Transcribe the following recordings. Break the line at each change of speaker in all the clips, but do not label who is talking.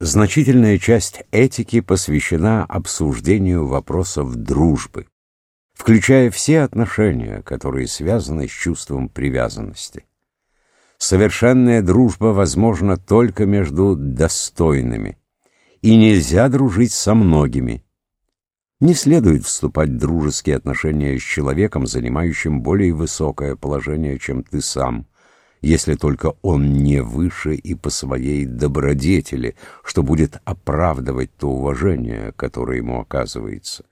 Значительная часть этики посвящена обсуждению вопросов дружбы, включая все отношения, которые связаны с чувством привязанности. Совершенная дружба возможна только между достойными, и нельзя дружить со многими. Не следует вступать в дружеские отношения с человеком, занимающим более высокое положение, чем ты сам – если только он не выше и по своей добродетели, что будет оправдывать то уважение, которое ему оказывается.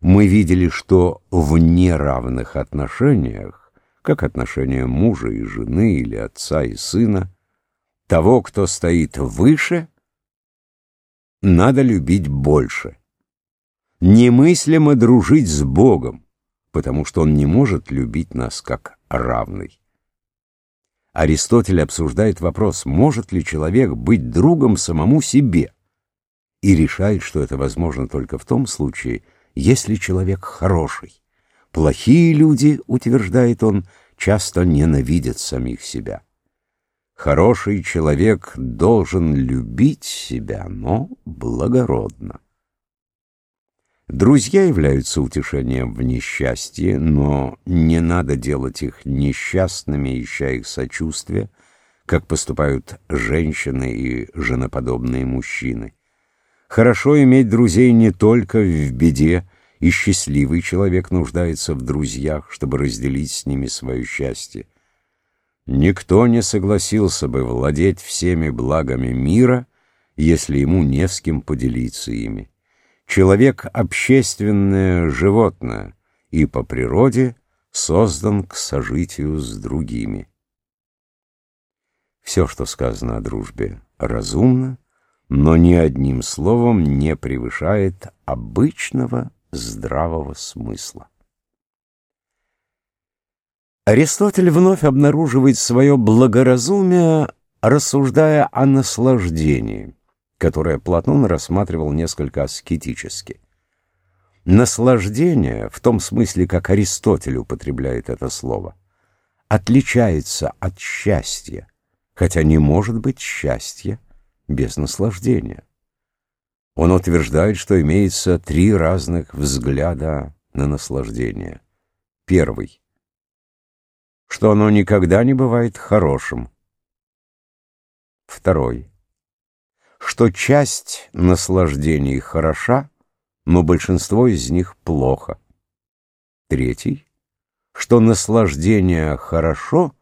Мы видели, что в неравных отношениях, как отношения мужа и жены или отца и сына, того, кто стоит выше, надо любить больше. Немыслимо дружить с Богом, потому что Он не может любить нас как равный. Аристотель обсуждает вопрос, может ли человек быть другом самому себе, и решает, что это возможно только в том случае, если человек хороший. Плохие люди, утверждает он, часто ненавидят самих себя. Хороший человек должен любить себя, но благородно. Друзья являются утешением в несчастье, но не надо делать их несчастными, ища их сочувствия, как поступают женщины и женоподобные мужчины. Хорошо иметь друзей не только в беде, и счастливый человек нуждается в друзьях, чтобы разделить с ними свое счастье. Никто не согласился бы владеть всеми благами мира, если ему не с кем поделиться ими. Человек — общественное животное и по природе создан к сожитию с другими. Все, что сказано о дружбе, разумно, но ни одним словом не превышает обычного здравого смысла. Аристотель вновь обнаруживает свое благоразумие, рассуждая о наслаждении которое Платон рассматривал несколько аскетически. Наслаждение, в том смысле, как Аристотель употребляет это слово, отличается от счастья, хотя не может быть счастья без наслаждения. Он утверждает, что имеется три разных взгляда на наслаждение. Первый, что оно никогда не бывает хорошим. Второй, что часть наслаждений хороша, но большинство из них плохо. Третий, что наслаждение хорошо,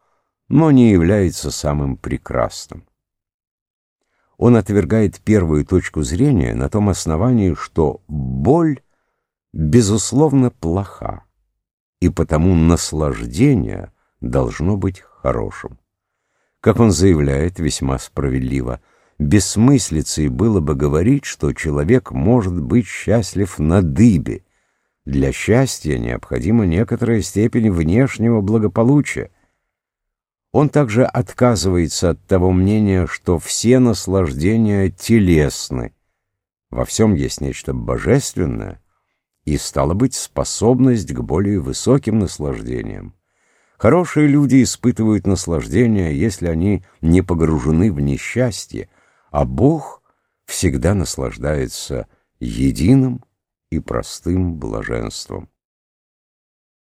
но не является самым прекрасным. Он отвергает первую точку зрения на том основании, что боль, безусловно, плоха, и потому наслаждение должно быть хорошим. Как он заявляет весьма справедливо – бессмыслицей было бы говорить, что человек может быть счастлив на дыбе. Для счастья необходима некоторая степень внешнего благополучия. Он также отказывается от того мнения, что все наслаждения телесны. Во всем есть нечто божественное, и, стало быть, способность к более высоким наслаждениям. Хорошие люди испытывают наслаждение, если они не погружены в несчастье, а Бог всегда наслаждается единым и простым блаженством.